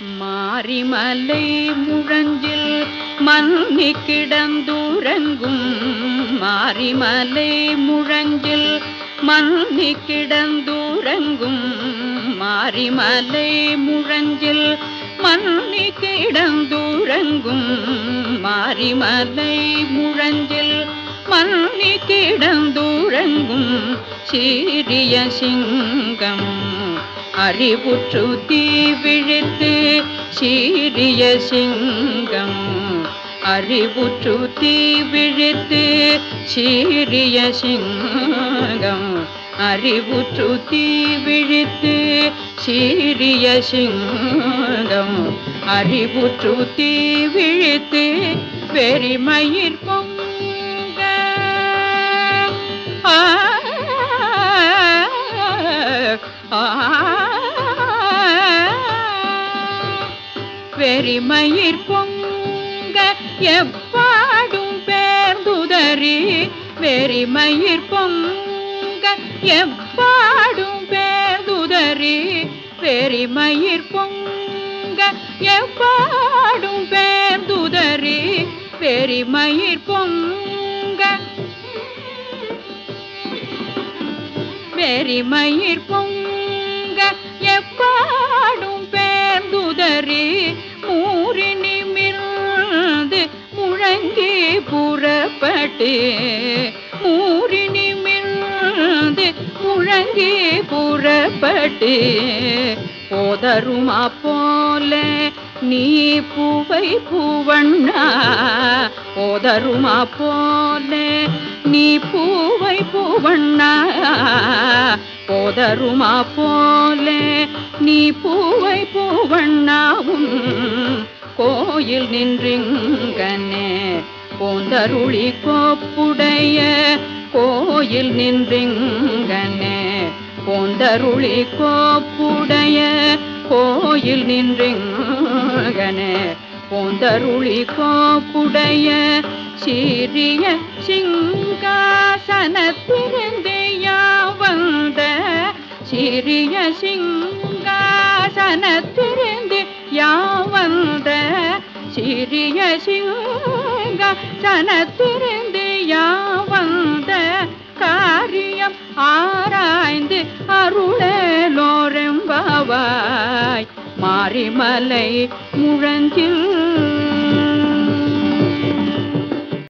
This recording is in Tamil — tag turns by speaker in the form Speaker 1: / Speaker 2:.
Speaker 1: மாரிமலை முழஞ்சில் மன்னி கிடந்தூரங்கும். மாரிமலை முழஞ்சில் மன்னி கிடந்தூரங்கும். மாரிமலை முழஞ்சில் மன்னி கிடந்தூரங்கும். மாரிமலை முழஞ்சில் மன்னி கிடந்தூரங்கும். சீரிய சிங்கம் அறிவுற்று தீ விழித்து சீரிய சிங்கம். அறிவுற்று தீ விழித்து சீரிய சிங்கம். அறிவுற்று தீ விழித்து சீரிய சிங்கம். அறிவுற்று தீ விழித்து வெறிமயிர் பொங்க வெறிமயிர் பொங்க எப்பாடும் பேர்ந்துதறி வெறிமயிர் பொங்க எப்பாடும் பேர்ந்துதறி வெறிமயிர் பொங்க எப்பாடும் பேர்ந்துதறி வெறிமயிர் பொங்க வெறிமயிர் பொங்க எப்பாடும் பேர்ந்துதறி புறப்பட்டு மூறி நிமிர்ந்து முழங்கி புறப்பட்டு போதருமா போல நீ பூவை பூவண்ணா போதருமா போல நீ பூவை பூவண்ணா போதருமா போல நீ பூவை பூவண்ணாவும் கோயில் நின்றிங்கனே போந்தருளி கோப்புடைய கோயில் நின்றிங்கனே. போந்தருளி கோப்புடைய கோயில் நின்றிங்கனே. போந்தருளி கோப்புடைய சீரிய சிங்காசனத்திருந்தே வந்த சிறிய சிங்காசனத்திருந்து யாவந்த சிறிய சிங்காசனத்திருந்து யாவந்த காரியம் ஆராய்ந்து அருளலோரெம்பாவாய். மாரிமலை முழஞ்சில்